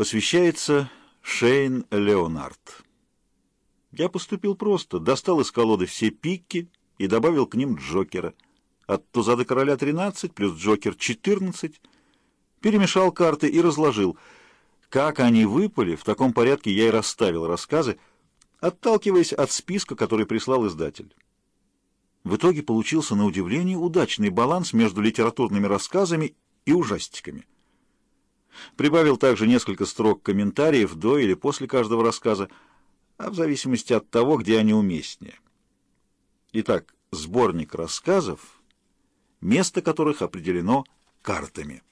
Посвящается Шейн Леонард. Я поступил просто, достал из колоды все пикки и добавил к ним Джокера. От туза до короля 13 плюс Джокер 14. Перемешал карты и разложил. Как они выпали, в таком порядке я и расставил рассказы, отталкиваясь от списка, который прислал издатель. В итоге получился на удивление удачный баланс между литературными рассказами и ужастиками. Прибавил также несколько строк комментариев до или после каждого рассказа, а в зависимости от того, где они уместнее. Итак, сборник рассказов, место которых определено картами.